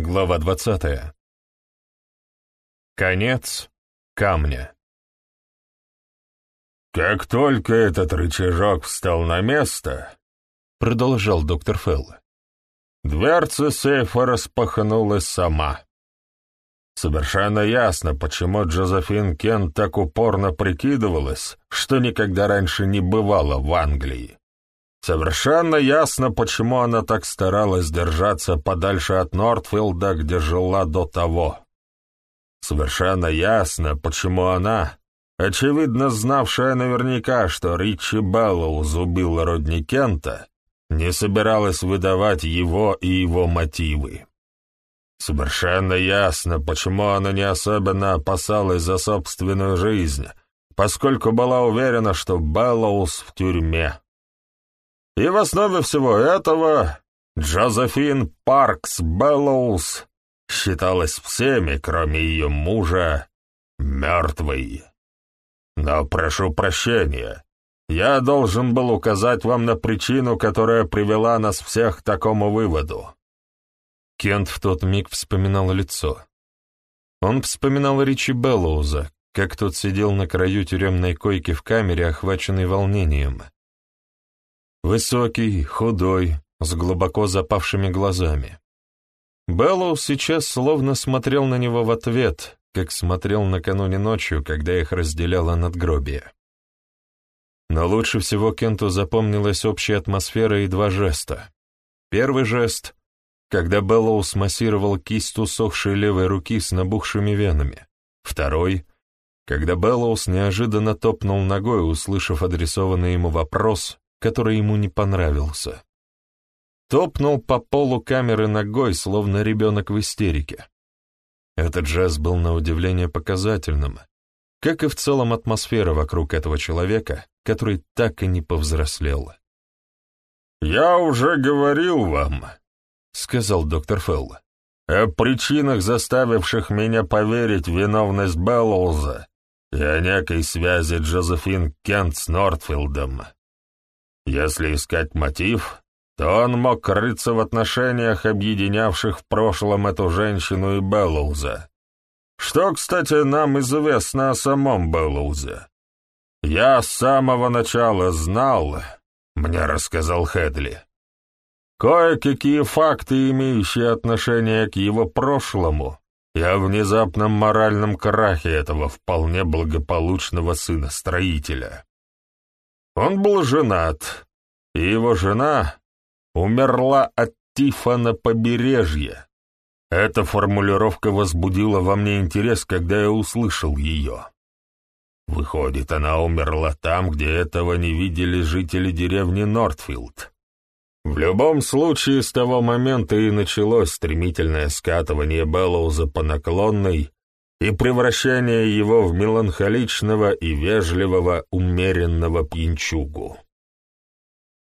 Глава двадцатая. Конец камня. «Как только этот рычажок встал на место», — продолжал доктор Фелл, — «дверца сейфа распахнулась сама. Совершенно ясно, почему Джозефин Кен так упорно прикидывалась, что никогда раньше не бывала в Англии. Совершенно ясно, почему она так старалась держаться подальше от Нортфилда, где жила до того. Совершенно ясно, почему она, очевидно знавшая наверняка, что Ричи Беллоуз убил Родни Кента, не собиралась выдавать его и его мотивы. Совершенно ясно, почему она не особенно опасалась за собственную жизнь, поскольку была уверена, что Беллоуз в тюрьме. И в основе всего этого Джозефин Паркс Беллоус считалась всеми, кроме ее мужа, мертвой. Но прошу прощения, я должен был указать вам на причину, которая привела нас всех к такому выводу. Кент в тот миг вспоминал лицо. Он вспоминал Ричи Беллоуза, как тот сидел на краю тюремной койки в камере, охваченный волнением. Высокий, худой, с глубоко запавшими глазами. Беллоу сейчас словно смотрел на него в ответ, как смотрел накануне ночью, когда их разделяло надгробие. Но лучше всего Кенту запомнилась общая атмосфера и два жеста. Первый жест — когда Беллоуз массировал кисть усохшей левой руки с набухшими венами. Второй — когда Беллоус неожиданно топнул ногой, услышав адресованный ему вопрос, который ему не понравился. Топнул по полу камеры ногой, словно ребенок в истерике. Этот жест был на удивление показательным, как и в целом атмосфера вокруг этого человека, который так и не повзрослел. «Я уже говорил вам», — сказал доктор Фелл, «о причинах, заставивших меня поверить в виновность Беллоуза и о некой связи Джозефин Кент с Нортфилдом. Если искать мотив, то он мог крыться в отношениях, объединявших в прошлом эту женщину и Беллоуза. Что, кстати, нам известно о самом Беллоузе. Я с самого начала знал, мне рассказал Хедли, кое-какие факты, имеющие отношение к его прошлому и о внезапном моральном крахе этого вполне благополучного сына-строителя. Он был женат, и его жена умерла от тифа на побережье. Эта формулировка возбудила во мне интерес, когда я услышал ее. Выходит, она умерла там, где этого не видели жители деревни Нортфилд. В любом случае, с того момента и началось стремительное скатывание Беллоуза по наклонной, и превращение его в меланхоличного и вежливого умеренного пьянчугу.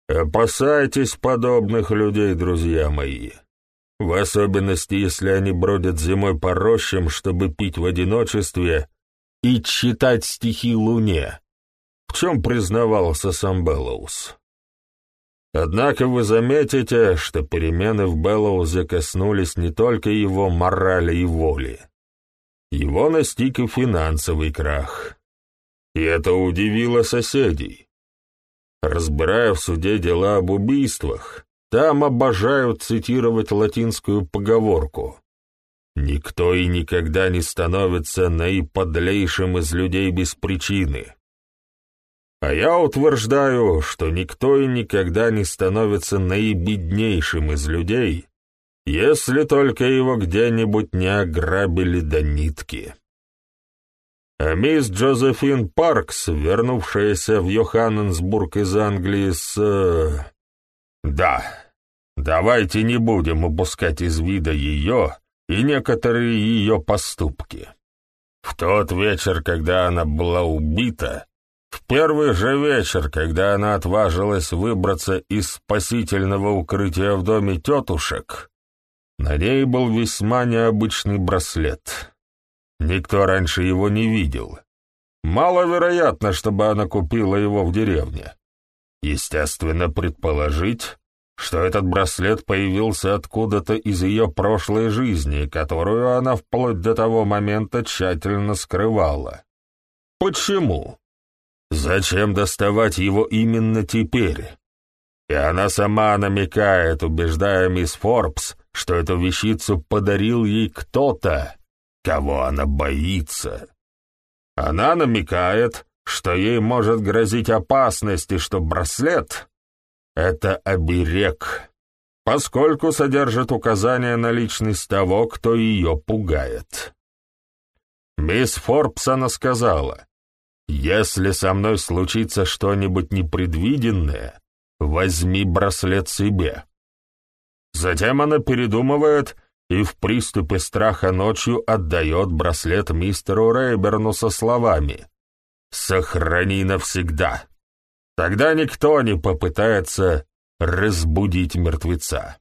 Опасайтесь подобных людей, друзья мои, в особенности, если они бродят зимой по рощам, чтобы пить в одиночестве и читать стихи луне, в чем признавался сам Беллоус. Однако вы заметите, что перемены в Беллоузе коснулись не только его морали и воли, его настиг и финансовый крах. И это удивило соседей. Разбирая в суде дела об убийствах, там обожают цитировать латинскую поговорку «Никто и никогда не становится наиподлейшим из людей без причины». А я утверждаю, что никто и никогда не становится наибеднейшим из людей, если только его где-нибудь не ограбили до нитки. А мисс Джозефин Паркс, вернувшаяся в Йоханнесбург из Англии с... Э, да, давайте не будем упускать из вида ее и некоторые ее поступки. В тот вечер, когда она была убита, в первый же вечер, когда она отважилась выбраться из спасительного укрытия в доме тетушек, на ней был весьма необычный браслет. Никто раньше его не видел. Маловероятно, чтобы она купила его в деревне. Естественно, предположить, что этот браслет появился откуда-то из ее прошлой жизни, которую она вплоть до того момента тщательно скрывала. Почему? Зачем доставать его именно теперь? И она сама намекает, убеждая мисс Форбс, что эту вещицу подарил ей кто-то, кого она боится. Она намекает, что ей может грозить опасность и что браслет — это оберег, поскольку содержит указание на личность того, кто ее пугает. Мисс Форбс она сказала, «Если со мной случится что-нибудь непредвиденное, возьми браслет себе». Затем она передумывает и в приступе страха ночью отдает браслет мистеру Рейберну со словами «Сохрани навсегда». Тогда никто не попытается разбудить мертвеца.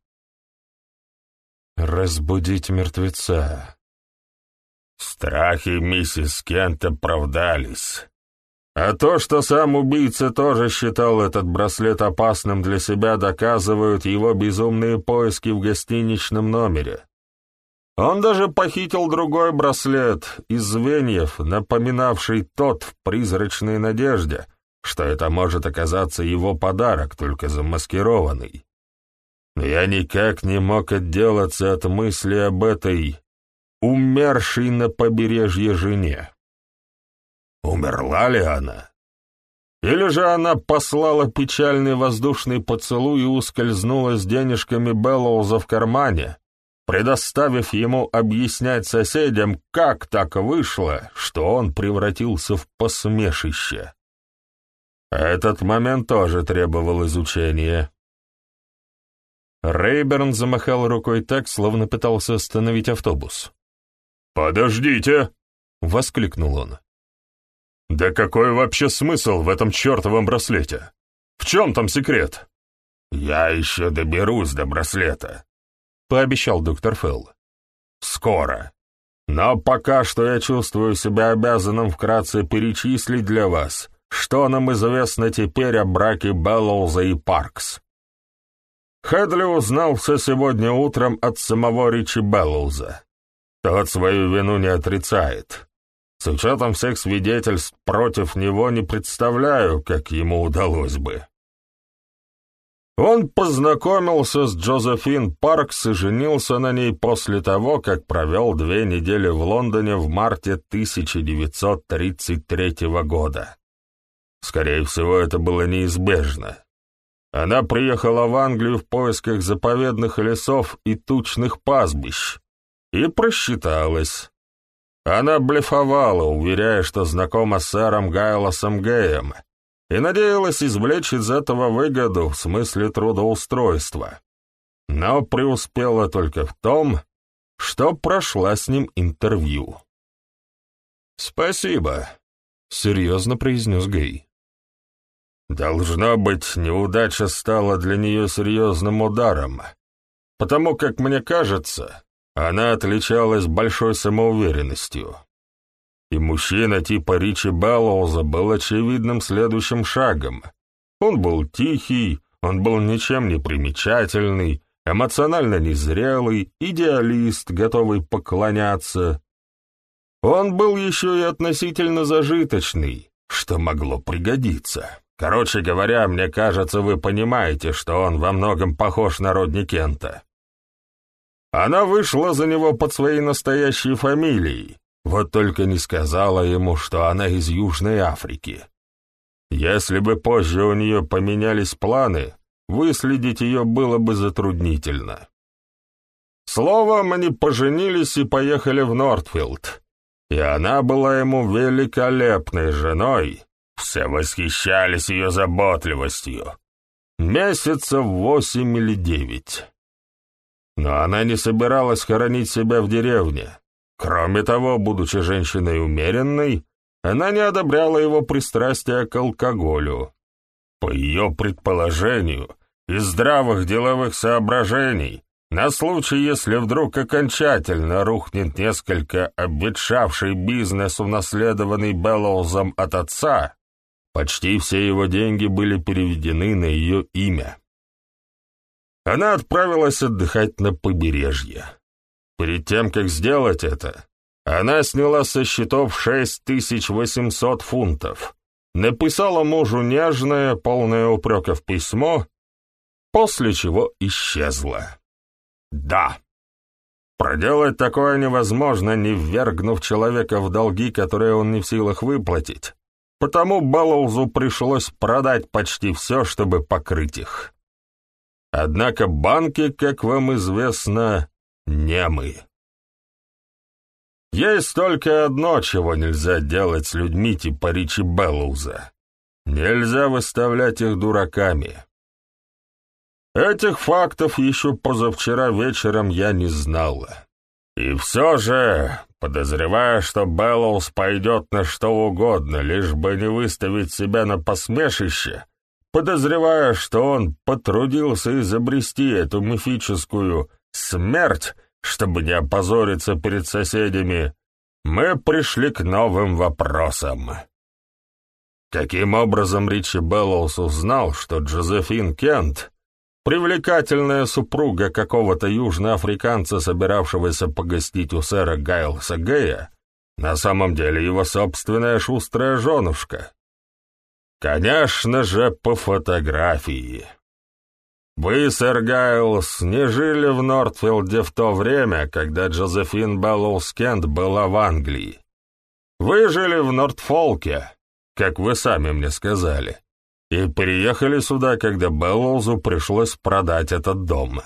Разбудить мертвеца. Страхи миссис Кент оправдались. А то, что сам убийца тоже считал этот браслет опасным для себя, доказывают его безумные поиски в гостиничном номере. Он даже похитил другой браслет из звеньев, напоминавший тот в призрачной надежде, что это может оказаться его подарок, только замаскированный. Но я никак не мог отделаться от мысли об этой умершей на побережье жене. Умерла ли она? Или же она послала печальный воздушный поцелуй и ускользнула с денежками Беллоуза в кармане, предоставив ему объяснять соседям, как так вышло, что он превратился в посмешище. Этот момент тоже требовал изучения. Рейберн замахал рукой так, словно пытался остановить автобус. «Подождите!» — воскликнул он. «Да какой вообще смысл в этом чертовом браслете? В чем там секрет?» «Я еще доберусь до браслета», — пообещал доктор Фелл. «Скоро. Но пока что я чувствую себя обязанным вкратце перечислить для вас, что нам известно теперь о браке Беллоуза и Паркс. Хедли узнал все сегодня утром от самого Ричи Беллоуза. Тот свою вину не отрицает. С учетом всех свидетельств против него не представляю, как ему удалось бы. Он познакомился с Джозефин Паркс и женился на ней после того, как провел две недели в Лондоне в марте 1933 года. Скорее всего, это было неизбежно. Она приехала в Англию в поисках заповедных лесов и тучных пастбищ и просчиталась. Она блефовала, уверяя, что знакома с сэром Гайлосом Геем, и надеялась извлечь из этого выгоду в смысле трудоустройства. Но преуспела только в том, что прошла с ним интервью. «Спасибо», — серьезно произнес Гей. Должно быть, неудача стала для нее серьезным ударом, потому как, мне кажется, она отличалась большой самоуверенностью. И мужчина типа Ричи Беллоуза был очевидным следующим шагом. Он был тихий, он был ничем не примечательный, эмоционально незрелый, идеалист, готовый поклоняться. Он был еще и относительно зажиточный, что могло пригодиться. Короче говоря, мне кажется, вы понимаете, что он во многом похож на Родни Кента. Она вышла за него под своей настоящей фамилией, вот только не сказала ему, что она из Южной Африки. Если бы позже у нее поменялись планы, выследить ее было бы затруднительно. Словом, они поженились и поехали в Нортфилд, и она была ему великолепной женой, все восхищались ее заботливостью. Месяцев восемь или девять. Но она не собиралась хоронить себя в деревне. Кроме того, будучи женщиной умеренной, она не одобряла его пристрастия к алкоголю. По ее предположению, из здравых деловых соображений, на случай, если вдруг окончательно рухнет несколько обветшавший бизнес, унаследованный Беллоузом от отца, почти все его деньги были переведены на ее имя. Она отправилась отдыхать на побережье. Перед тем, как сделать это, она сняла со счетов 6800 фунтов, написала мужу нежное, полное упреков письмо, после чего исчезла. Да, проделать такое невозможно, не ввергнув человека в долги, которые он не в силах выплатить, потому Беллоузу пришлось продать почти все, чтобы покрыть их. Однако банки, как вам известно, немы. Есть только одно, чего нельзя делать с людьми типа Ричи Беллоуза. Нельзя выставлять их дураками. Этих фактов еще позавчера вечером я не знала. И все же, подозревая, что Беллоус пойдет на что угодно, лишь бы не выставить себя на посмешище, подозревая, что он потрудился изобрести эту мифическую «смерть», чтобы не опозориться перед соседями, мы пришли к новым вопросам. Каким образом Ричи Беллоус узнал, что Джозефин Кент, привлекательная супруга какого-то южноафриканца, собиравшегося погостить у сэра Гайлса Гея, на самом деле его собственная шустрая женушка? Конечно же, по фотографии. Вы, сэр Гайлс, не жили в Нортфилде в то время, когда Джозефин Беллоус Кент была в Англии. Вы жили в Норфолке, как вы сами мне сказали, и приехали сюда, когда Беллоузу пришлось продать этот дом.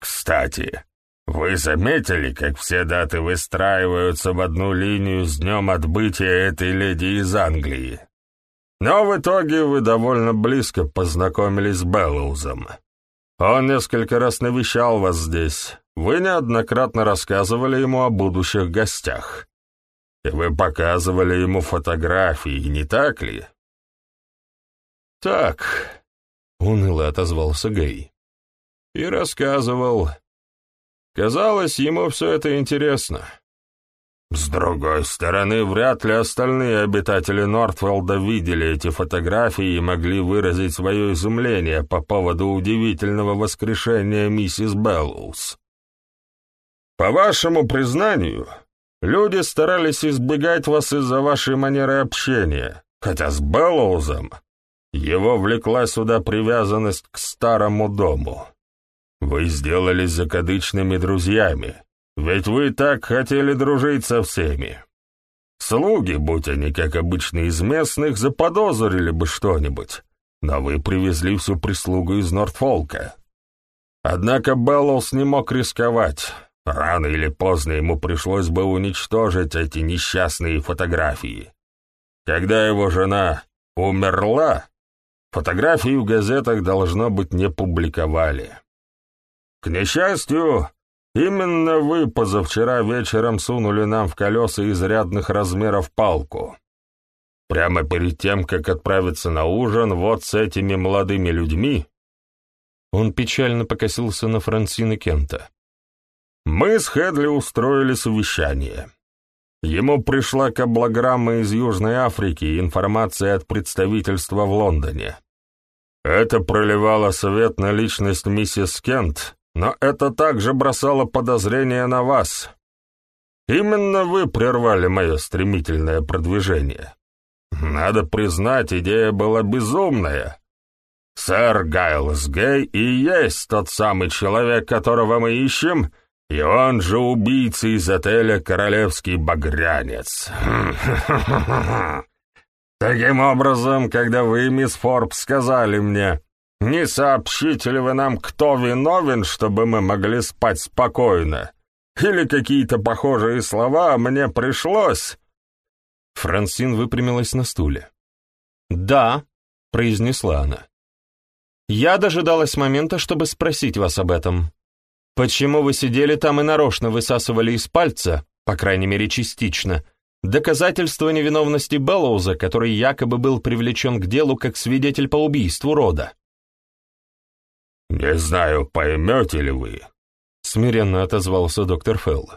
Кстати, вы заметили, как все даты выстраиваются в одну линию с днем отбытия этой леди из Англии? Но в итоге вы довольно близко познакомились с Беллоузом. Он несколько раз навещал вас здесь. Вы неоднократно рассказывали ему о будущих гостях. И вы показывали ему фотографии, не так ли? Так, уныло отозвался Гей. И рассказывал. Казалось, ему все это интересно. С другой стороны, вряд ли остальные обитатели Нортфилда видели эти фотографии и могли выразить свое изумление по поводу удивительного воскрешения миссис Беллоус. По вашему признанию, люди старались избегать вас из-за вашей манеры общения, хотя с Беллоузом его влекла сюда привязанность к старому дому. Вы сделались закадычными друзьями, ведь вы так хотели дружить со всеми. Слуги, будь они как обычно из местных, заподозрили бы что-нибудь, но вы привезли всю прислугу из Нортфолка. Однако Беллоус не мог рисковать. Рано или поздно ему пришлось бы уничтожить эти несчастные фотографии. Когда его жена умерла, фотографии в газетах, должно быть, не публиковали. К несчастью, Именно вы позавчера вечером сунули нам в колеса изрядных размеров палку. Прямо перед тем, как отправиться на ужин вот с этими молодыми людьми, он печально покосился на Франсина Кента. Мы с Хедли устроили совещание. Ему пришла каблограмма из Южной Африки и информация от представительства в Лондоне. Это проливало свет на личность миссис Кент, но это также бросало подозрение на вас. Именно вы прервали мое стремительное продвижение. Надо признать, идея была безумная. Сэр Гайлс Гей и есть тот самый человек, которого мы ищем, и он же убийца из отеля «Королевский багрянец». Таким образом, когда вы, мисс Форбс, сказали мне, не сообщите ли вы нам, кто виновен, чтобы мы могли спать спокойно? Или какие-то похожие слова мне пришлось?» Франсин выпрямилась на стуле. «Да», — произнесла она. «Я дожидалась момента, чтобы спросить вас об этом. Почему вы сидели там и нарочно высасывали из пальца, по крайней мере частично, доказательство невиновности Беллоуза, который якобы был привлечен к делу как свидетель по убийству рода?» «Не знаю, поймете ли вы», — смиренно отозвался доктор Фелл.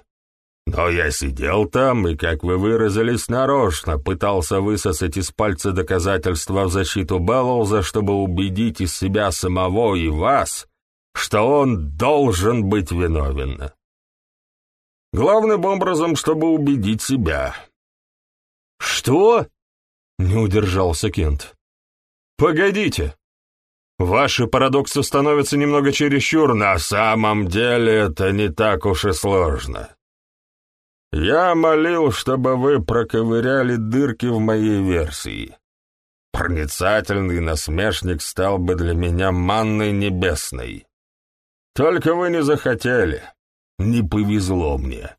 «Но я сидел там и, как вы выразились, нарочно пытался высосать из пальца доказательства в защиту Беллоуза, чтобы убедить из себя самого и вас, что он должен быть виновен. Главным образом, чтобы убедить себя. «Что?» — не удержался Кент. «Погодите. Ваши парадоксы становятся немного чересчур. На самом деле это не так уж и сложно. Я молил, чтобы вы проковыряли дырки в моей версии. Проницательный насмешник стал бы для меня манной небесной. Только вы не захотели. Не повезло мне.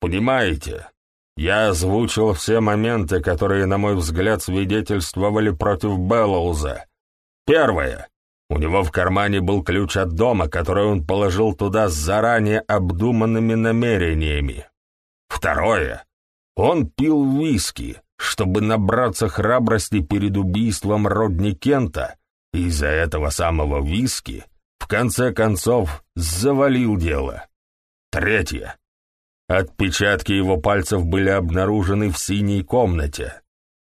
Понимаете, я озвучил все моменты, которые, на мой взгляд, свидетельствовали против Беллоуза. Первое. У него в кармане был ключ от дома, который он положил туда с заранее обдуманными намерениями. Второе. Он пил виски, чтобы набраться храбрости перед убийством Родни Кента, и из-за этого самого виски в конце концов завалил дело. Третье. Отпечатки его пальцев были обнаружены в синей комнате.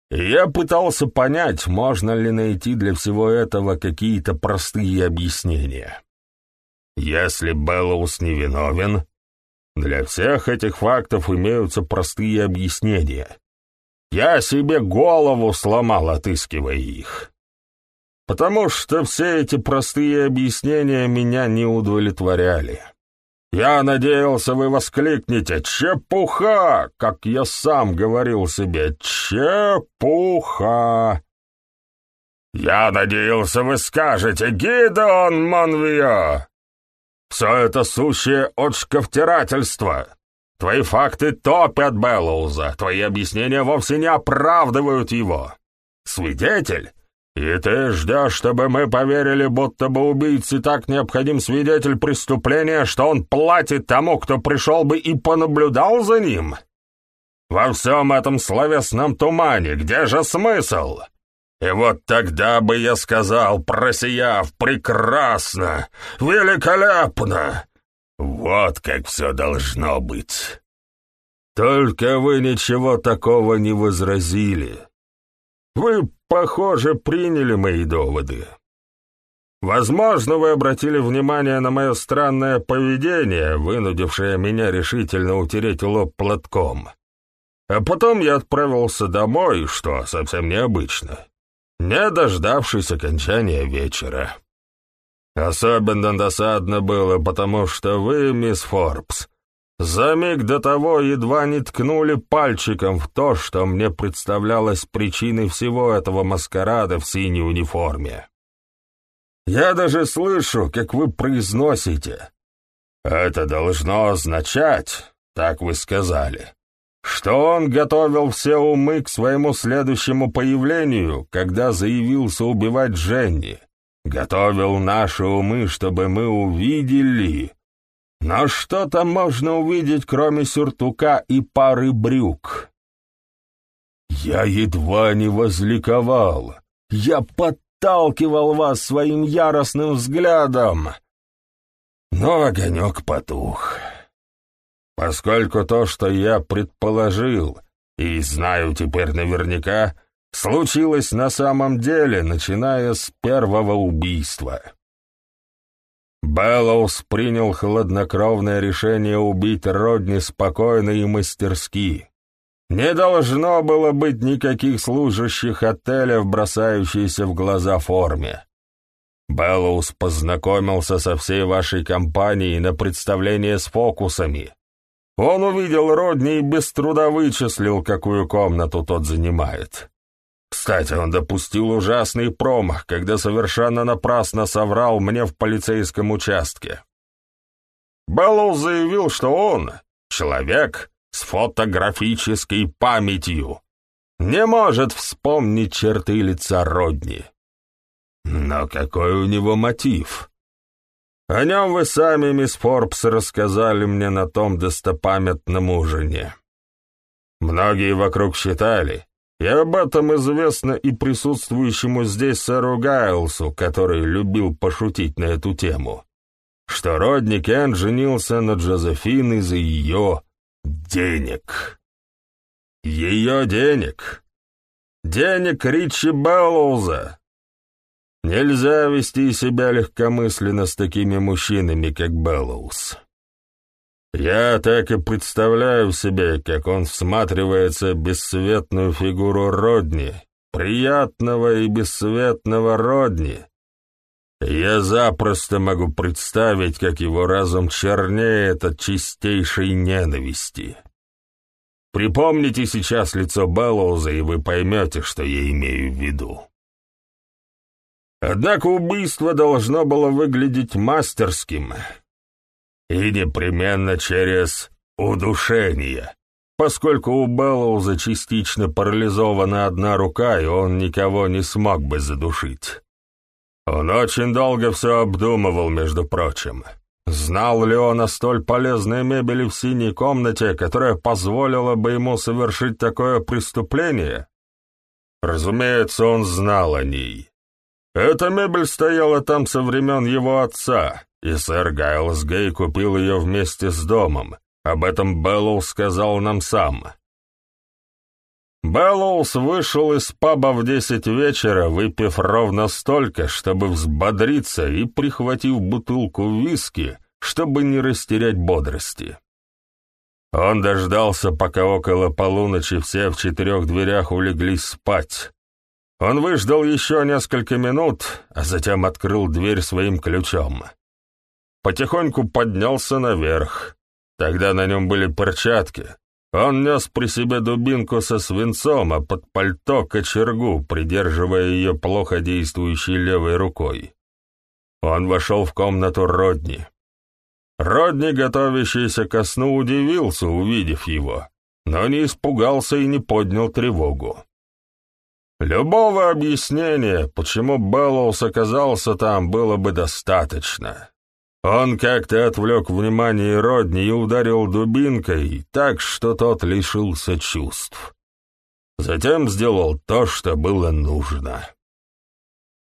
Я пытался понять, можно ли найти для всего этого какие-то простые объяснения. Если Беллоус невиновен, для всех этих фактов имеются простые объяснения. Я себе голову сломал, отыскивая их. Потому что все эти простые объяснения меня не удовлетворяли. Я надеялся, вы воскликнете «Чепуха!», как я сам говорил себе «Чепуха!». Я надеялся, вы скажете «Гидеон Монвио!». Все это сущее отшковтирательство. Твои факты топят Беллоуза, твои объяснения вовсе не оправдывают его. Свидетель? И ты ждешь, чтобы мы поверили, будто бы убийце так необходим свидетель преступления, что он платит тому, кто пришел бы и понаблюдал за ним? Во всем этом словесном тумане где же смысл? И вот тогда бы я сказал, просияв, прекрасно, великолепно. Вот как все должно быть. Только вы ничего такого не возразили. Вы, похоже, приняли мои доводы. Возможно, вы обратили внимание на мое странное поведение, вынудившее меня решительно утереть лоб платком. А потом я отправился домой, что совсем необычно не дождавшись окончания вечера. Особенно досадно было, потому что вы, мисс Форбс, за миг до того едва не ткнули пальчиком в то, что мне представлялось причиной всего этого маскарада в синей униформе. Я даже слышу, как вы произносите. Это должно означать, так вы сказали, что он готовил все умы к своему следующему появлению, когда заявился убивать Дженни. Готовил наши умы, чтобы мы увидели. Но что там можно увидеть, кроме сюртука и пары брюк? Я едва не возликовал. Я подталкивал вас своим яростным взглядом. Но огонек потух поскольку то, что я предположил, и знаю теперь наверняка, случилось на самом деле, начиная с первого убийства. Беллоус принял хладнокровное решение убить Родни спокойно и мастерски. Не должно было быть никаких служащих отеля в бросающейся в глаза форме. Беллоус познакомился со всей вашей компанией на представлении с фокусами, он увидел Родни и без труда вычислил, какую комнату тот занимает. Кстати, он допустил ужасный промах, когда совершенно напрасно соврал мне в полицейском участке. Беллоуз заявил, что он — человек с фотографической памятью, не может вспомнить черты лица Родни. Но какой у него мотив? О нем вы сами, мисс Форбс, рассказали мне на том достопамятном ужине. Многие вокруг считали, и об этом известно и присутствующему здесь сэру Гайлсу, который любил пошутить на эту тему, что Родни Кен женился на Джозефин из-за ее денег. Ее денег. Денег Ричи Беллоуза. Нельзя вести себя легкомысленно с такими мужчинами, как Беллоус. Я так и представляю себе, как он всматривается в бесцветную фигуру Родни, приятного и бесцветного Родни. Я запросто могу представить, как его разум чернеет от чистейшей ненависти. Припомните сейчас лицо Беллоуза, и вы поймете, что я имею в виду. Однако убийство должно было выглядеть мастерским, и непременно через удушение, поскольку у Беллоуза частично парализована одна рука, и он никого не смог бы задушить. Он очень долго все обдумывал, между прочим. Знал ли он о столь полезной мебели в синей комнате, которая позволила бы ему совершить такое преступление? Разумеется, он знал о ней. Эта мебель стояла там со времен его отца, и сэр Гайлс Гей купил ее вместе с домом. Об этом Беллоуз сказал нам сам. Беллоус вышел из паба в десять вечера, выпив ровно столько, чтобы взбодриться и прихватив бутылку виски, чтобы не растерять бодрости. Он дождался, пока около полуночи все в четырех дверях улеглись спать. Он выждал еще несколько минут, а затем открыл дверь своим ключом потихоньку поднялся наверх. Тогда на нем были перчатки. Он нес при себе дубинку со свинцом, а под пальто кочергу, придерживая ее плохо действующей левой рукой. Он вошел в комнату Родни. Родни, готовящийся ко сну, удивился, увидев его, но не испугался и не поднял тревогу. Любого объяснения, почему Беллоус оказался там, было бы достаточно. Он как-то отвлек внимание Родни и ударил дубинкой так, что тот лишился чувств. Затем сделал то, что было нужно.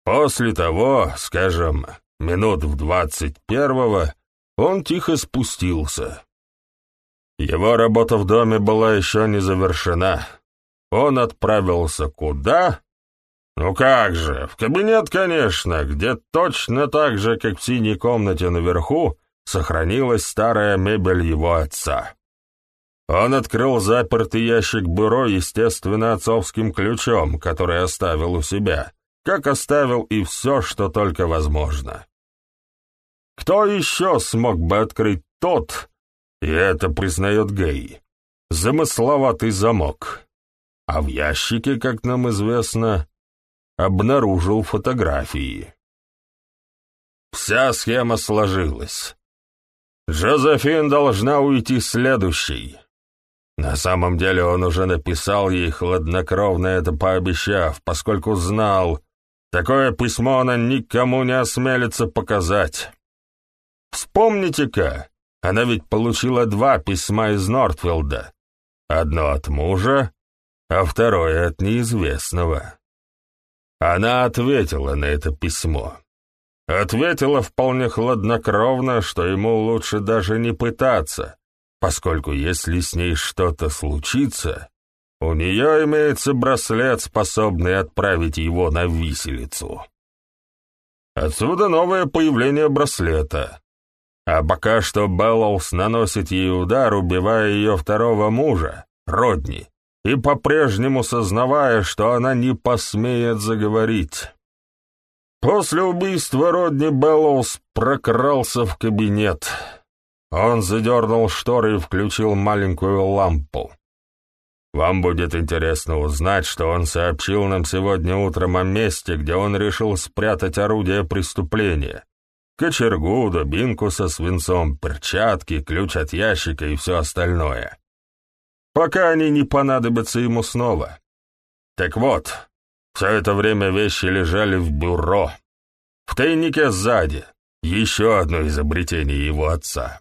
После того, скажем, минут в двадцать первого, он тихо спустился. Его работа в доме была еще не завершена. Он отправился куда? «Ну как же, в кабинет, конечно, где точно так же, как в синей комнате наверху, сохранилась старая мебель его отца». Он открыл запертый ящик бюро, естественно, отцовским ключом, который оставил у себя, как оставил и все, что только возможно. Кто еще смог бы открыть тот, и это признает Гей, замысловатый замок? А в ящике, как нам известно, обнаружил фотографии. Вся схема сложилась. Джозефин должна уйти следующей. На самом деле он уже написал ей хладнокровно это пообещав, поскольку знал, такое письмо она никому не осмелится показать. Вспомните-ка, она ведь получила два письма из Нортфилда. Одно от мужа, а второе от неизвестного. Она ответила на это письмо. Ответила вполне хладнокровно, что ему лучше даже не пытаться, поскольку если с ней что-то случится, у нее имеется браслет, способный отправить его на виселицу. Отсюда новое появление браслета. А пока что Беллоус наносит ей удар, убивая ее второго мужа, Родни, и по-прежнему сознавая, что она не посмеет заговорить. После убийства Родни Беллоус прокрался в кабинет. Он задернул шторы и включил маленькую лампу. Вам будет интересно узнать, что он сообщил нам сегодня утром о месте, где он решил спрятать орудие преступления. Кочергу, дубинку со свинцом, перчатки, ключ от ящика и все остальное пока они не понадобятся ему снова. Так вот, все это время вещи лежали в бюро. В тайнике сзади. Еще одно изобретение его отца.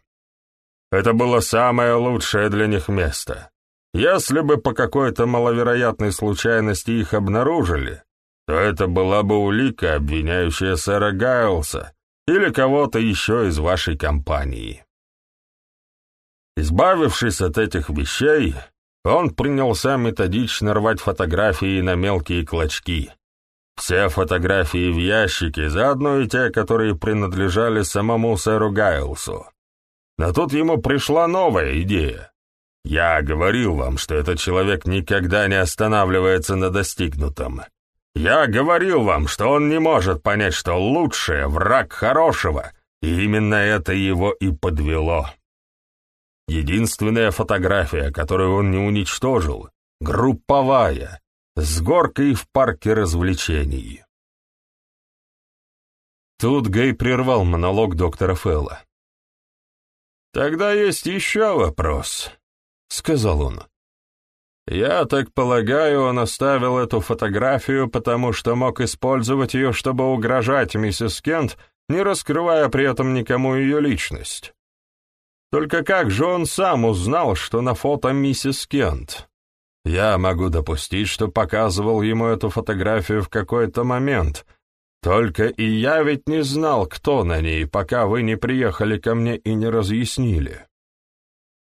Это было самое лучшее для них место. Если бы по какой-то маловероятной случайности их обнаружили, то это была бы улика, обвиняющая сэра Гайлса или кого-то еще из вашей компании. Избавившись от этих вещей, он принялся методично рвать фотографии на мелкие клочки. Все фотографии в ящике, заодно и те, которые принадлежали самому сэру Гайлсу. Но тут ему пришла новая идея. Я говорил вам, что этот человек никогда не останавливается на достигнутом. Я говорил вам, что он не может понять, что лучшее — враг хорошего, и именно это его и подвело. Единственная фотография, которую он не уничтожил, групповая, с горкой в парке развлечений. Тут Гей прервал монолог доктора Фелла. «Тогда есть еще вопрос», — сказал он. «Я так полагаю, он оставил эту фотографию, потому что мог использовать ее, чтобы угрожать миссис Кент, не раскрывая при этом никому ее личность. Только как же он сам узнал, что на фото миссис Кент? Я могу допустить, что показывал ему эту фотографию в какой-то момент. Только и я ведь не знал, кто на ней, пока вы не приехали ко мне и не разъяснили.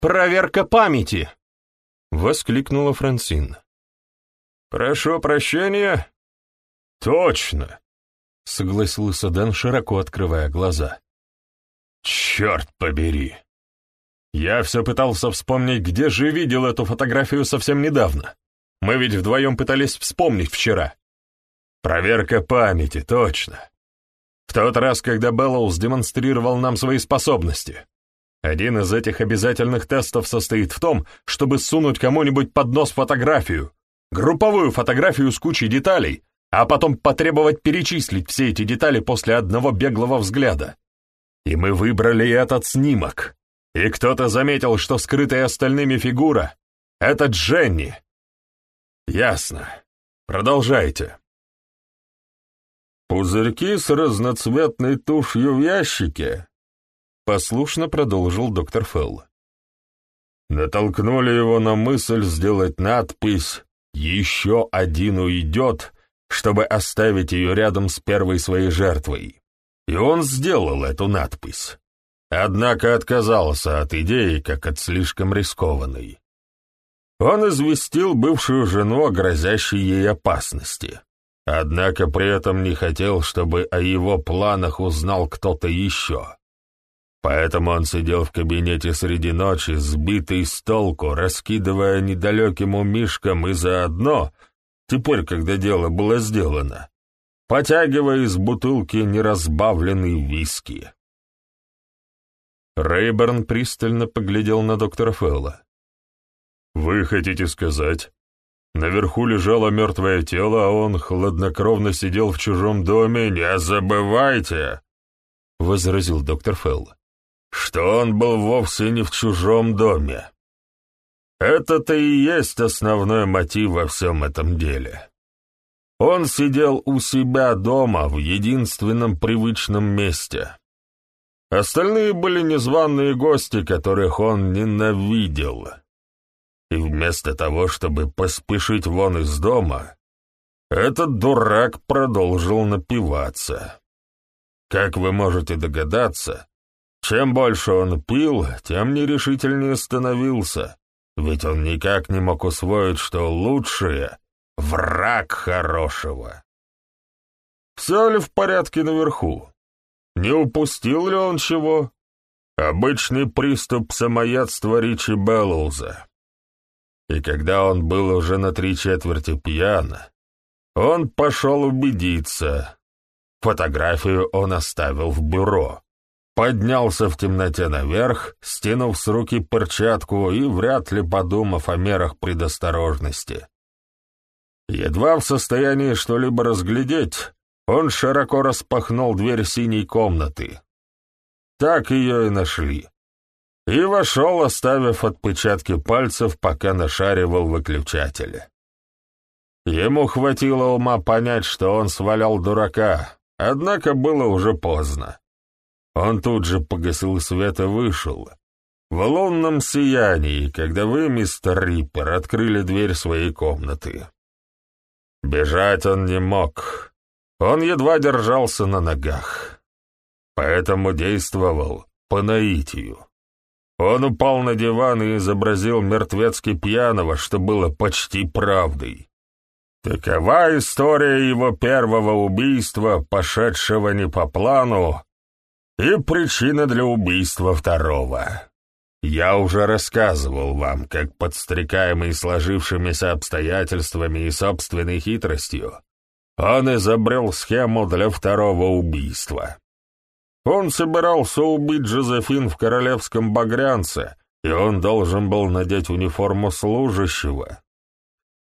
«Проверка памяти!» — воскликнула Франсин. «Прошу прощения?» «Точно!» — согласился Дэн, широко открывая глаза. «Черт побери! Я все пытался вспомнить, где же видел эту фотографию совсем недавно. Мы ведь вдвоем пытались вспомнить вчера. Проверка памяти, точно. В тот раз, когда Беллоус демонстрировал нам свои способности. Один из этих обязательных тестов состоит в том, чтобы сунуть кому-нибудь под нос фотографию, групповую фотографию с кучей деталей, а потом потребовать перечислить все эти детали после одного беглого взгляда. И мы выбрали этот снимок. И кто-то заметил, что скрытая остальными фигура — это Дженни. Ясно. Продолжайте. Пузырьки с разноцветной тушью в ящике, послушно продолжил доктор Фелл. Натолкнули его на мысль сделать надпись «Еще один уйдет», чтобы оставить ее рядом с первой своей жертвой. И он сделал эту надпись. Однако отказался от идеи, как от слишком рискованной. Он известил бывшую жену о грозящей ей опасности. Однако при этом не хотел, чтобы о его планах узнал кто-то еще. Поэтому он сидел в кабинете среди ночи, сбитый с толку, раскидывая недалеким умишкам и заодно, теперь, когда дело было сделано, потягивая из бутылки неразбавленный виски. Рейберн пристально поглядел на доктора Фелла. «Вы хотите сказать, наверху лежало мертвое тело, а он хладнокровно сидел в чужом доме? Не забывайте!» — возразил доктор Фелл, «что он был вовсе не в чужом доме. Это-то и есть основной мотив во всем этом деле. Он сидел у себя дома в единственном привычном месте» Остальные были незваные гости, которых он ненавидел. И вместо того, чтобы поспешить вон из дома, этот дурак продолжил напиваться. Как вы можете догадаться, чем больше он пил, тем нерешительнее становился, ведь он никак не мог усвоить, что лучшее — враг хорошего. Все ли в порядке наверху? Не упустил ли он чего? Обычный приступ самоядства Ричи Беллоуза. И когда он был уже на три четверти пьян, он пошел убедиться. Фотографию он оставил в бюро. Поднялся в темноте наверх, стянув с руки перчатку и вряд ли подумав о мерах предосторожности. Едва в состоянии что-либо разглядеть, он широко распахнул дверь синей комнаты. Так ее и нашли. И вошел, оставив отпечатки пальцев, пока нашаривал выключатели. Ему хватило ума понять, что он свалял дурака, однако было уже поздно. Он тут же погасил свет и вышел. В лунном сиянии, когда вы, мистер Риппер, открыли дверь своей комнаты. Бежать он не мог. Он едва держался на ногах, поэтому действовал по наитию. Он упал на диван и изобразил мертвецки пьяного, что было почти правдой. Такова история его первого убийства, пошедшего не по плану, и причина для убийства второго. Я уже рассказывал вам, как подстрекаемый сложившимися обстоятельствами и собственной хитростью, он изобрел схему для второго убийства. Он собирался убить Жозефин в королевском багрянце, и он должен был надеть униформу служащего.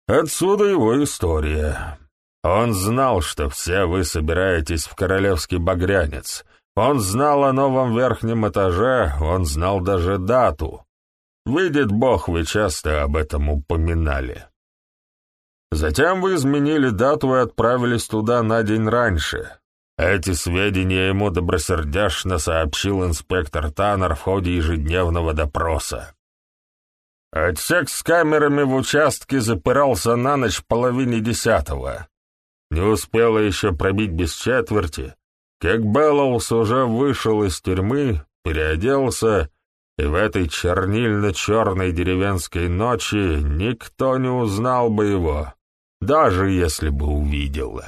Отсюда его история. Он знал, что все вы собираетесь в королевский багрянец, он знал о новом верхнем этаже, он знал даже дату. Видит Бог, вы часто об этом упоминали. Затем вы изменили дату и отправились туда на день раньше. Эти сведения ему добросердечно сообщил инспектор Таннер в ходе ежедневного допроса. Отсек с камерами в участке запирался на ночь в половине десятого. Не успела еще пробить без четверти, как Беллоус уже вышел из тюрьмы, переоделся, и в этой чернильно-черной деревенской ночи никто не узнал бы его, даже если бы увидел.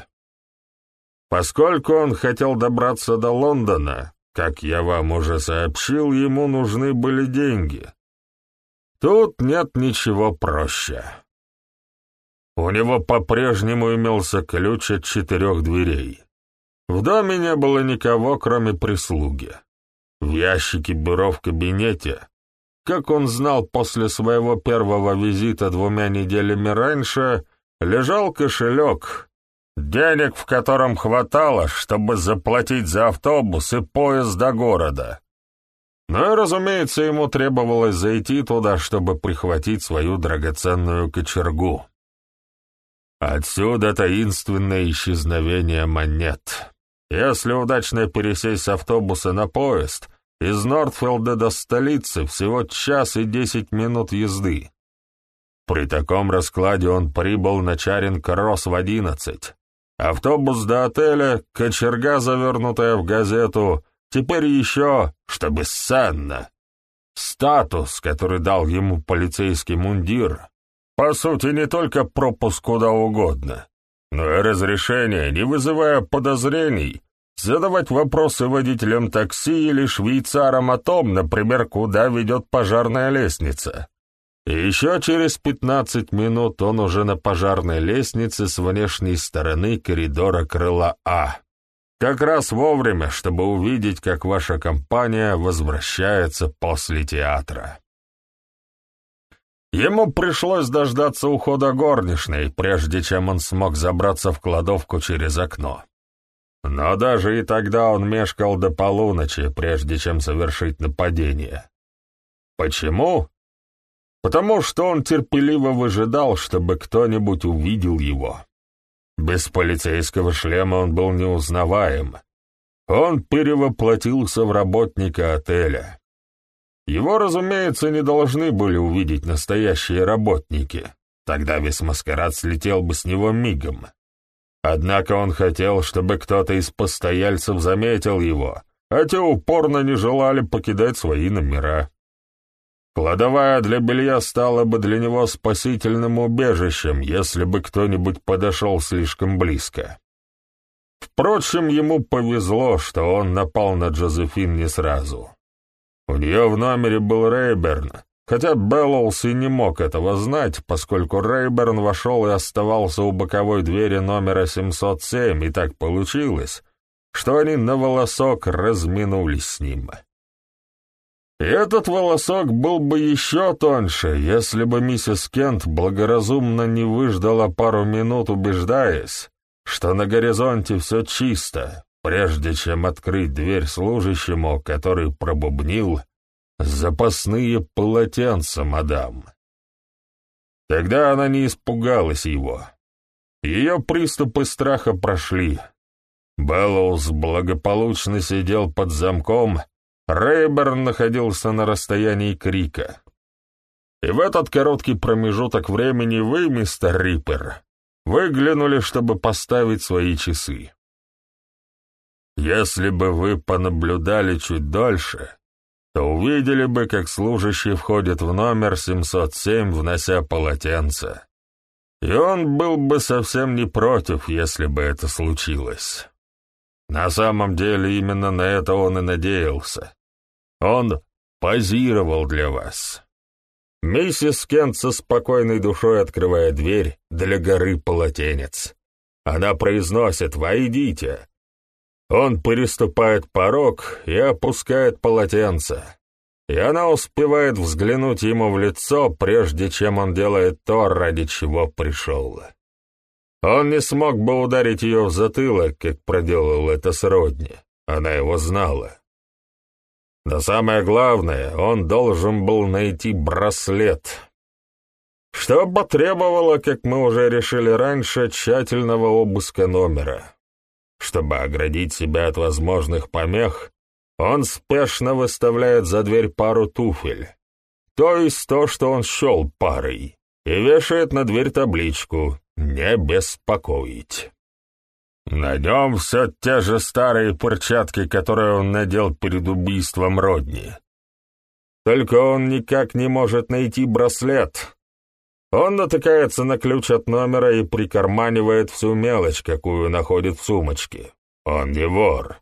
Поскольку он хотел добраться до Лондона, как я вам уже сообщил, ему нужны были деньги. Тут нет ничего проще. У него по-прежнему имелся ключ от четырех дверей. В доме не было никого, кроме прислуги. В ящике бюро в кабинете, как он знал после своего первого визита двумя неделями раньше, лежал кошелек, денег в котором хватало, чтобы заплатить за автобус и поезд до города. Ну и, разумеется, ему требовалось зайти туда, чтобы прихватить свою драгоценную кочергу. Отсюда таинственное исчезновение монет. Если удачно пересесть с автобуса на поезд, из Нортфилда до столицы всего час и десять минут езды. При таком раскладе он прибыл на Чаринг-Кросс в одиннадцать. Автобус до отеля, кочерга, завернутая в газету, теперь еще, чтобы сценно. Статус, который дал ему полицейский мундир, по сути, не только пропуск куда угодно, но и разрешение, не вызывая подозрений, задавать вопросы водителям такси или швейцарам о том, например, куда ведет пожарная лестница. Еще через пятнадцать минут он уже на пожарной лестнице с внешней стороны коридора крыла А. Как раз вовремя, чтобы увидеть, как ваша компания возвращается после театра. Ему пришлось дождаться ухода горничной, прежде чем он смог забраться в кладовку через окно. Но даже и тогда он мешкал до полуночи, прежде чем совершить нападение. Почему? Потому что он терпеливо выжидал, чтобы кто-нибудь увидел его. Без полицейского шлема он был неузнаваем. Он перевоплотился в работника отеля. Его, разумеется, не должны были увидеть настоящие работники. Тогда весь маскарад слетел бы с него мигом. Однако он хотел, чтобы кто-то из постояльцев заметил его, а те упорно не желали покидать свои номера. Кладовая для белья стала бы для него спасительным убежищем, если бы кто-нибудь подошел слишком близко. Впрочем, ему повезло, что он напал на Джозефин не сразу. У нее в номере был Рейберн, хотя Беллоус и не мог этого знать, поскольку Рейберн вошел и оставался у боковой двери номера 707, и так получилось, что они на волосок разминулись с ним. Этот волосок был бы еще тоньше, если бы миссис Кент благоразумно не выждала пару минут, убеждаясь, что на горизонте все чисто, прежде чем открыть дверь служащему, который пробубнил «Запасные полотенца, мадам». Тогда она не испугалась его. Ее приступы страха прошли. Беллоус благополучно сидел под замком, Рейберн находился на расстоянии крика. И в этот короткий промежуток времени вы, мистер Риппер, выглянули, чтобы поставить свои часы. Если бы вы понаблюдали чуть дольше, то увидели бы, как служащий входит в номер 707, внося полотенце. и он был бы совсем не против, если бы это случилось. На самом деле именно на это он и надеялся. Он позировал для вас. Миссис Кент со спокойной душой открывает дверь для горы полотенец. Она произносит «Войдите». Он переступает порог и опускает полотенце. И она успевает взглянуть ему в лицо, прежде чем он делает то, ради чего пришел. Он не смог бы ударить ее в затылок, как проделал это с Родни. Она его знала. Но самое главное, он должен был найти браслет. Что потребовало, как мы уже решили раньше, тщательного обыска номера. Чтобы оградить себя от возможных помех, он спешно выставляет за дверь пару туфель, то есть то, что он счел парой, и вешает на дверь табличку «Не беспокоить». На нем все те же старые перчатки, которые он надел перед убийством Родни. Только он никак не может найти браслет. Он натыкается на ключ от номера и прикарманивает всю мелочь, какую находит в сумочке. Он не вор.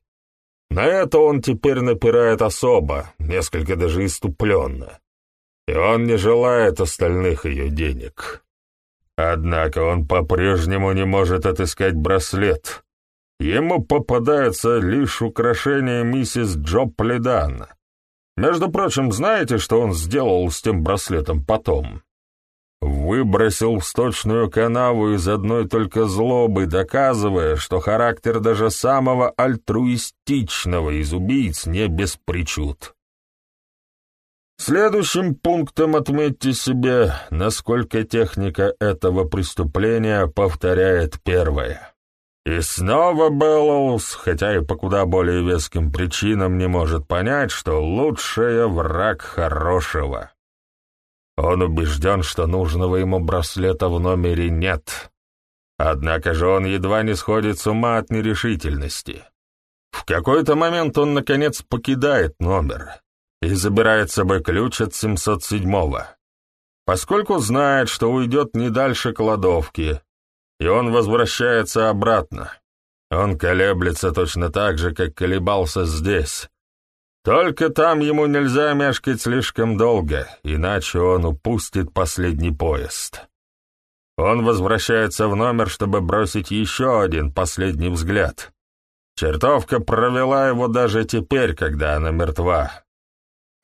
На это он теперь напирает особо, несколько даже иступленно. И он не желает остальных ее денег. Однако он по-прежнему не может отыскать браслет. Ему попадается лишь украшение миссис Джо Пледан. Между прочим, знаете, что он сделал с тем браслетом потом? Выбросил в сточную канаву из одной только злобы, доказывая, что характер даже самого альтруистичного из убийц не без причуд. Следующим пунктом отметьте себе, насколько техника этого преступления повторяет первое. И снова Беллоус, хотя и по куда более веским причинам, не может понять, что лучший враг хорошего. Он убежден, что нужного ему браслета в номере нет. Однако же он едва не сходит с ума от нерешительности. В какой-то момент он, наконец, покидает номер и забирает с собой ключ от 707-го, поскольку знает, что уйдет не дальше кладовки, и он возвращается обратно. Он колеблется точно так же, как колебался здесь. Только там ему нельзя мешкать слишком долго, иначе он упустит последний поезд. Он возвращается в номер, чтобы бросить еще один последний взгляд. Чертовка провела его даже теперь, когда она мертва.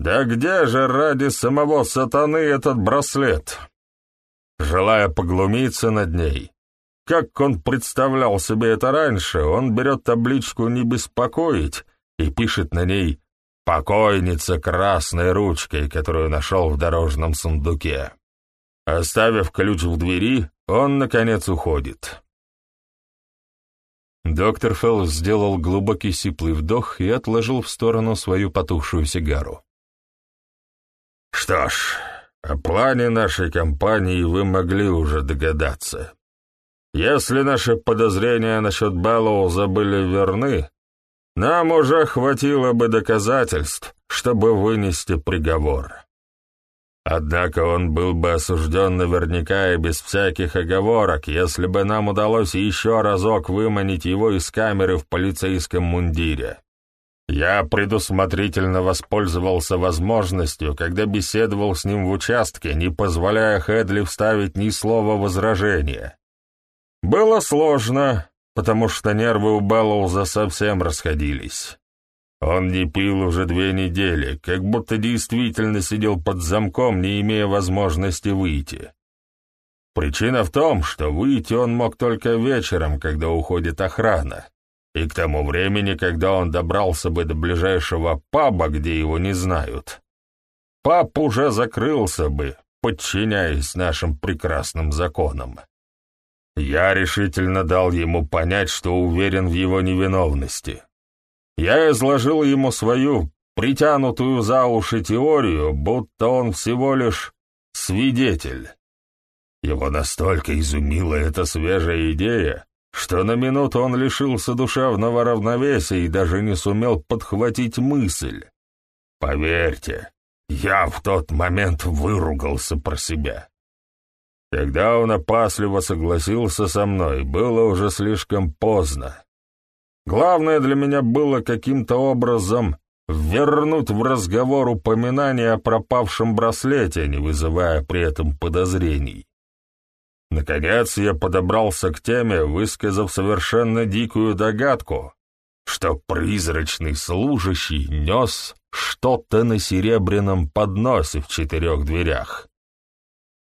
Да где же ради самого сатаны этот браслет? Желая поглумиться над ней, как он представлял себе это раньше, он берет табличку «Не беспокоить» и пишет на ней «Покойница красной ручкой», которую нашел в дорожном сундуке. Оставив ключ в двери, он, наконец, уходит. Доктор Фелл сделал глубокий сиплый вдох и отложил в сторону свою потухшую сигару. Что ж, о плане нашей компании вы могли уже догадаться. Если наши подозрения насчет Беллоуза были верны, нам уже хватило бы доказательств, чтобы вынести приговор. Однако он был бы осужден наверняка и без всяких оговорок, если бы нам удалось еще разок выманить его из камеры в полицейском мундире. Я предусмотрительно воспользовался возможностью, когда беседовал с ним в участке, не позволяя Хедли вставить ни слова возражения. Было сложно, потому что нервы у Беллоуза совсем расходились. Он не пил уже две недели, как будто действительно сидел под замком, не имея возможности выйти. Причина в том, что выйти он мог только вечером, когда уходит охрана и к тому времени, когда он добрался бы до ближайшего паба, где его не знают, паб уже закрылся бы, подчиняясь нашим прекрасным законам. Я решительно дал ему понять, что уверен в его невиновности. Я изложил ему свою притянутую за уши теорию, будто он всего лишь свидетель. Его настолько изумила эта свежая идея, что на минуту он лишился душевного равновесия и даже не сумел подхватить мысль. Поверьте, я в тот момент выругался про себя. Когда он опасливо согласился со мной, было уже слишком поздно. Главное для меня было каким-то образом вернуть в разговор упоминание о пропавшем браслете, не вызывая при этом подозрений. Наконец я подобрался к теме, высказав совершенно дикую догадку, что призрачный служащий нес что-то на серебряном подносе в четырех дверях.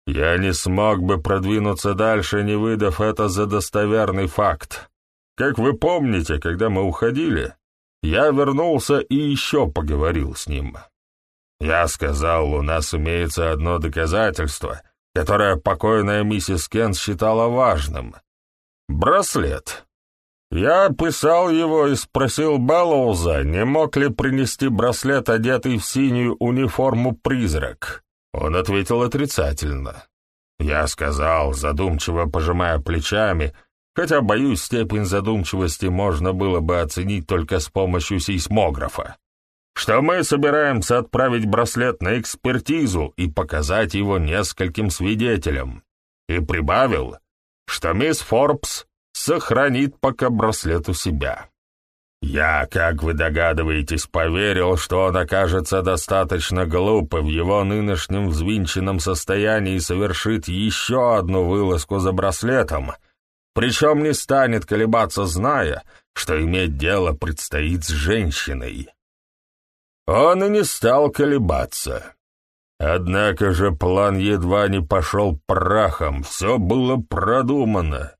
Я не смог бы продвинуться дальше, не выдав это за достоверный факт. Как вы помните, когда мы уходили, я вернулся и еще поговорил с ним. Я сказал, у нас имеется одно доказательство, которое покойная миссис Кент считала важным. Браслет. Я описал его и спросил Беллоуза, не мог ли принести браслет, одетый в синюю униформу «Призрак». Он ответил отрицательно. Я сказал, задумчиво пожимая плечами, хотя, боюсь, степень задумчивости можно было бы оценить только с помощью сейсмографа, что мы собираемся отправить браслет на экспертизу и показать его нескольким свидетелям, и прибавил, что мисс Форбс сохранит пока браслет у себя. Я, как вы догадываетесь, поверил, что он окажется достаточно глуп и в его нынешнем взвинченном состоянии совершит еще одну вылазку за браслетом, причем не станет колебаться, зная, что иметь дело предстоит с женщиной. Он и не стал колебаться. Однако же план едва не пошел прахом, все было продумано.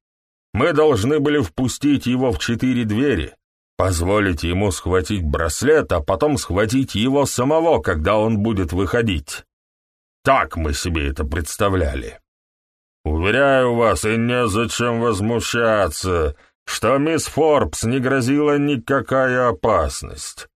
Мы должны были впустить его в четыре двери, позволить ему схватить браслет, а потом схватить его самого, когда он будет выходить. Так мы себе это представляли. Уверяю вас, и незачем возмущаться, что мисс Форбс не грозила никакая опасность.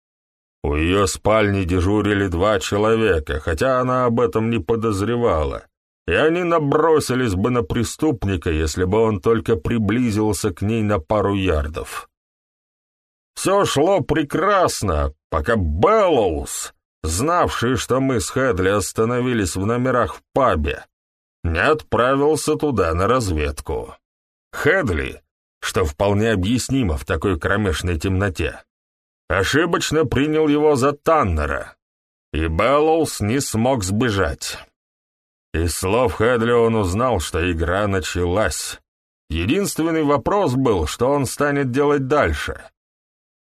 У ее спальни дежурили два человека, хотя она об этом не подозревала и они набросились бы на преступника, если бы он только приблизился к ней на пару ярдов. Все шло прекрасно, пока Беллоус, знавший, что мы с Хедли остановились в номерах в пабе, не отправился туда на разведку. Хедли, что вполне объяснимо в такой кромешной темноте, ошибочно принял его за Таннера, и Беллоус не смог сбежать. Из слов Хедли он узнал, что игра началась. Единственный вопрос был, что он станет делать дальше.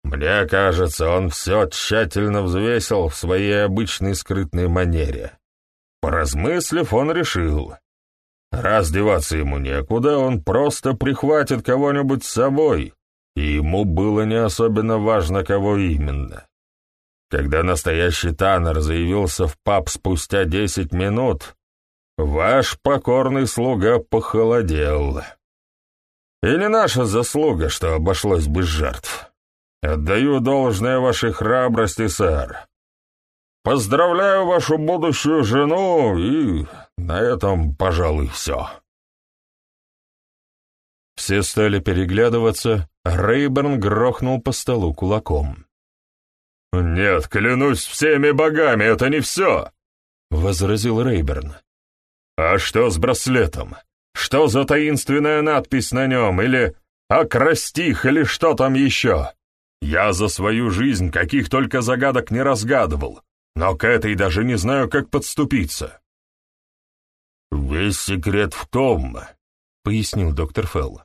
Мне кажется, он все тщательно взвесил в своей обычной скрытной манере. Поразмыслив, он решил. Раз деваться ему некуда, он просто прихватит кого-нибудь с собой, и ему было не особенно важно, кого именно. Когда настоящий Таннер заявился в паб спустя десять минут, Ваш покорный слуга похолодел. И не наша заслуга, что обошлось без жертв. Отдаю должное вашей храбрости, сэр. Поздравляю вашу будущую жену, и на этом, пожалуй, все. Все стали переглядываться, Рейберн грохнул по столу кулаком. «Нет, клянусь всеми богами, это не все!» — возразил Рейберн. «А что с браслетом? Что за таинственная надпись на нем? Или «Окрастих» или что там еще? Я за свою жизнь каких только загадок не разгадывал, но к этой даже не знаю, как подступиться». «Весь секрет в том», — пояснил доктор Фелл,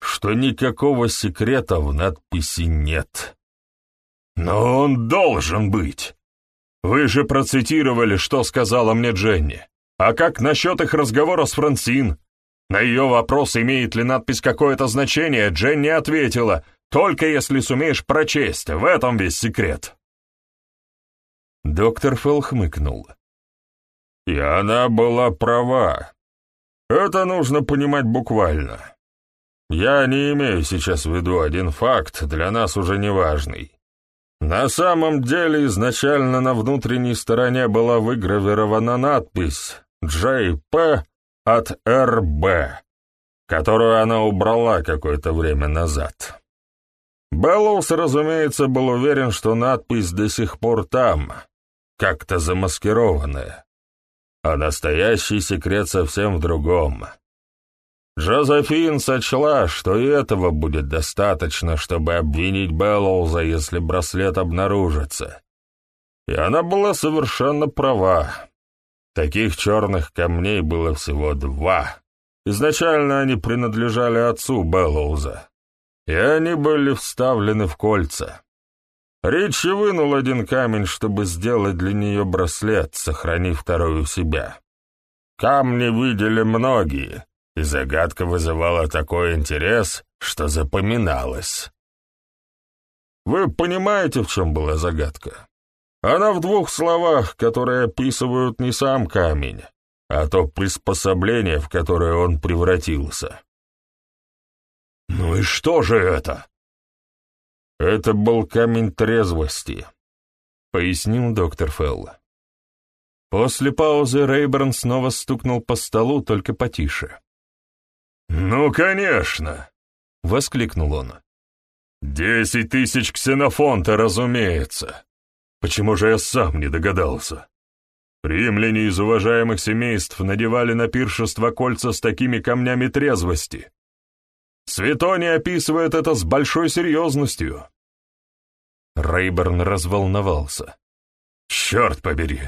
«что никакого секрета в надписи нет». «Но он должен быть! Вы же процитировали, что сказала мне Дженни. А как насчет их разговора с Франсин? На ее вопрос, имеет ли надпись какое-то значение, Дженни ответила, только если сумеешь прочесть, в этом весь секрет. Доктор Фелл хмыкнул. И она была права. Это нужно понимать буквально. Я не имею сейчас в виду один факт, для нас уже неважный. На самом деле изначально на внутренней стороне была выгравирована надпись J.P. от Р.Б., которую она убрала какое-то время назад. Беллоус, разумеется, был уверен, что надпись до сих пор там, как-то замаскированная. А настоящий секрет совсем в другом. Джозефин сочла, что и этого будет достаточно, чтобы обвинить Беллоуза, если браслет обнаружится. И она была совершенно права. Таких черных камней было всего два. Изначально они принадлежали отцу Беллоуза, и они были вставлены в кольца. Ричи вынул один камень, чтобы сделать для нее браслет, сохранив второй у себя. Камни видели многие, и загадка вызывала такой интерес, что запоминалась. Вы понимаете, в чем была загадка? Она в двух словах, которые описывают не сам камень, а то приспособление, в которое он превратился. «Ну и что же это?» «Это был камень трезвости», — пояснил доктор Фелл. После паузы Рейберн снова стукнул по столу, только потише. «Ну, конечно!» — воскликнул он. «Десять тысяч ксенофонта, разумеется! Почему же я сам не догадался? Римляне из уважаемых семейств надевали на пиршество кольца с такими камнями трезвости. Светоний описывает это с большой серьезностью». Рейберн разволновался. «Черт побери!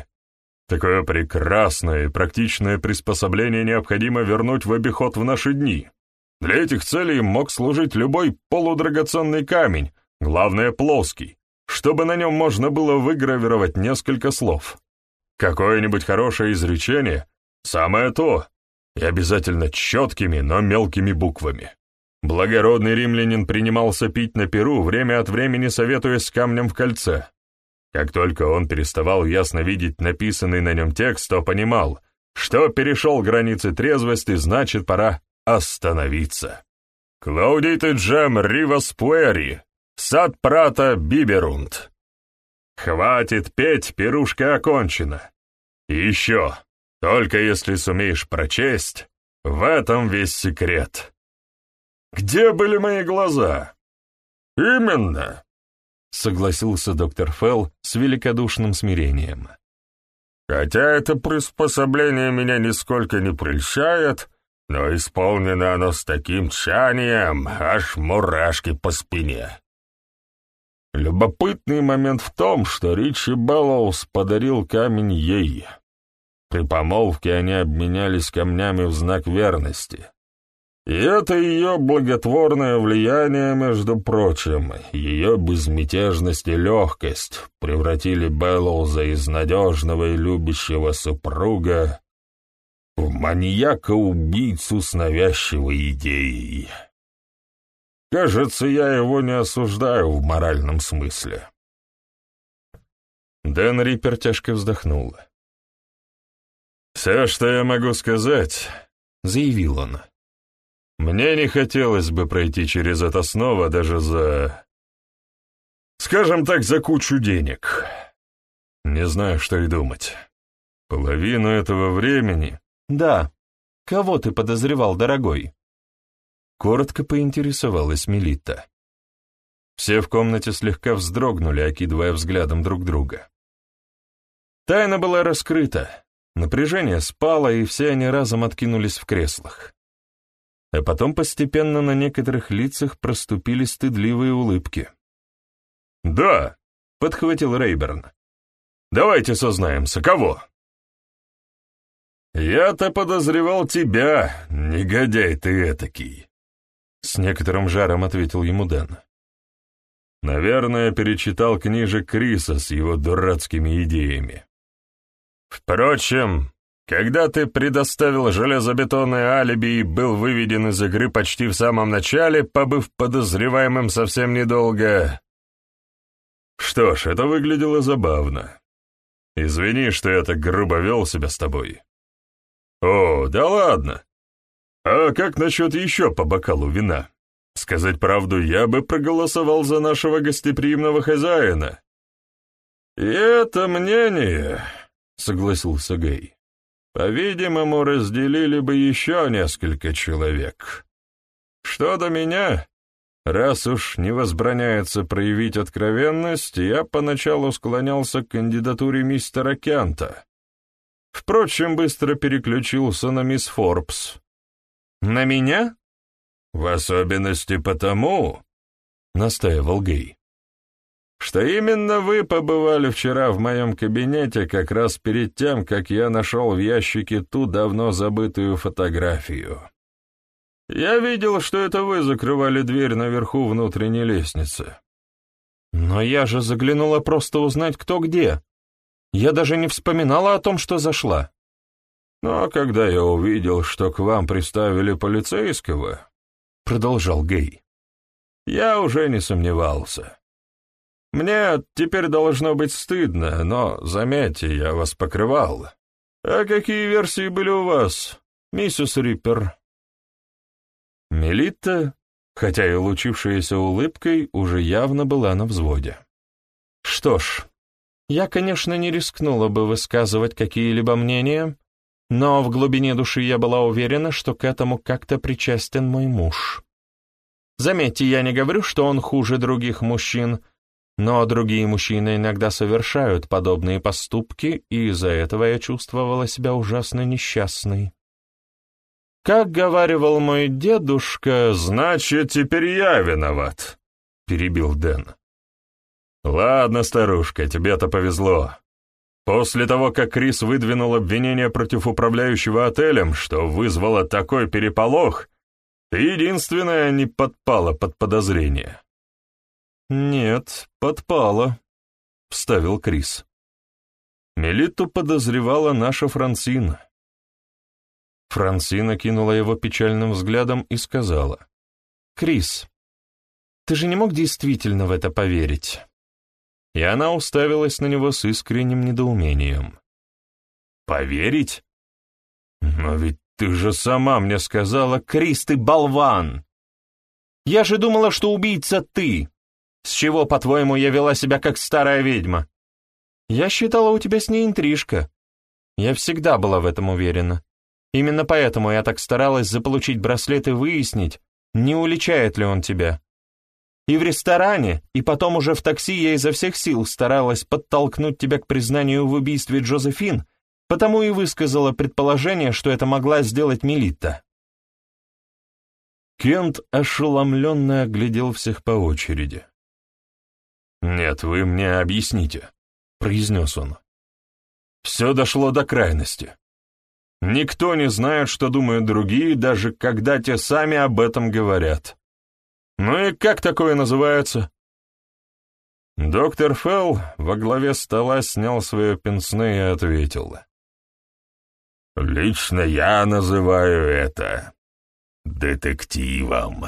Такое прекрасное и практичное приспособление необходимо вернуть в обиход в наши дни. Для этих целей мог служить любой полудрагоценный камень, главное плоский, чтобы на нем можно было выгравировать несколько слов. Какое-нибудь хорошее изречение — самое то, и обязательно четкими, но мелкими буквами. Благородный римлянин принимался пить на перу, время от времени советуясь с камнем в кольце. Как только он переставал ясно видеть написанный на нем текст, то понимал, что перешел границы трезвости, значит, пора остановиться. «Клаудите джем ривас пуэри, сад прата биберунд». «Хватит петь, пирушка окончена». И еще, только если сумеешь прочесть, в этом весь секрет. Где были мои глаза? Именно согласился доктор Фелл с великодушным смирением. «Хотя это приспособление меня нисколько не прельщает, но исполнено оно с таким тщанием, аж мурашки по спине». Любопытный момент в том, что Ричи Беллоус подарил камень ей. При помолвке они обменялись камнями в знак верности. И это ее благотворное влияние, между прочим, ее безмятежность и легкость превратили Беллоуза из надежного и любящего супруга в маньяка-убийцу с навязчивой идеей. Кажется, я его не осуждаю в моральном смысле. Дэн Риппер тяжко вздохнул. «Все, что я могу сказать», — заявил он, — мне не хотелось бы пройти через это снова даже за... Скажем так, за кучу денег. Не знаю, что и думать. Половину этого времени... Да. Кого ты подозревал, дорогой? Коротко поинтересовалась Мелита. Все в комнате слегка вздрогнули, окидывая взглядом друг друга. Тайна была раскрыта, напряжение спало, и все они разом откинулись в креслах а потом постепенно на некоторых лицах проступили стыдливые улыбки. «Да», — подхватил Рейберн. «Давайте сознаемся, кого?» «Я-то подозревал тебя, негодяй ты этакий», — с некоторым жаром ответил ему Дэн. «Наверное, перечитал книжек Криса с его дурацкими идеями. Впрочем, когда ты предоставил железобетонное алиби и был выведен из игры почти в самом начале, побыв подозреваемым совсем недолго... Что ж, это выглядело забавно. Извини, что я так грубо вел себя с тобой. О, да ладно. А как насчет еще по бокалу вина? Сказать правду, я бы проголосовал за нашего гостеприимного хозяина. И это мнение, — согласился Гей по-видимому, разделили бы еще несколько человек. Что до меня, раз уж не возбраняется проявить откровенность, я поначалу склонялся к кандидатуре мистера Кента. Впрочем, быстро переключился на мисс Форбс. «На меня?» «В особенности потому», — настаивал Гей, «что именно вы побывали вчера в моем кабинете как раз перед тем, как я нашел в ящике ту давно забытую фотографию. Я видел, что это вы закрывали дверь наверху внутренней лестницы». «Но я же заглянула просто узнать, кто где. Я даже не вспоминала о том, что зашла». «Но когда я увидел, что к вам приставили полицейского, — продолжал Гей, — я уже не сомневался. Мне теперь должно быть стыдно, но, заметьте, я вас покрывал. А какие версии были у вас, миссис Риппер?» Мелитта, хотя и лучившаяся улыбкой, уже явно была на взводе. «Что ж, я, конечно, не рискнула бы высказывать какие-либо мнения, но в глубине души я была уверена, что к этому как-то причастен мой муж. Заметьте, я не говорю, что он хуже других мужчин, но другие мужчины иногда совершают подобные поступки, и из-за этого я чувствовала себя ужасно несчастной. Как говаривал мой дедушка, значит, теперь я виноват, — перебил Дэн. Ладно, старушка, тебе-то повезло. После того, как Крис выдвинул обвинение против управляющего отелем, что вызвало такой переполох, ты единственная не подпала под подозрение. «Нет, подпала», — вставил Крис. Мелиту подозревала наша Францина. Францина кинула его печальным взглядом и сказала, «Крис, ты же не мог действительно в это поверить?» и она уставилась на него с искренним недоумением. «Поверить? Но ведь ты же сама мне сказала, Крис, ты болван! Я же думала, что убийца ты! С чего, по-твоему, я вела себя как старая ведьма? Я считала, у тебя с ней интрижка. Я всегда была в этом уверена. Именно поэтому я так старалась заполучить браслет и выяснить, не уличает ли он тебя. И в ресторане, и потом уже в такси я изо всех сил старалась подтолкнуть тебя к признанию в убийстве Джозефин, потому и высказала предположение, что это могла сделать Мелитта. Кент ошеломленно оглядел всех по очереди. «Нет, вы мне объясните», — произнес он. «Все дошло до крайности. Никто не знает, что думают другие, даже когда те сами об этом говорят. «Ну и как такое называется?» Доктор Фелл во главе стола снял свое пенсне и ответил. «Лично я называю это детективом».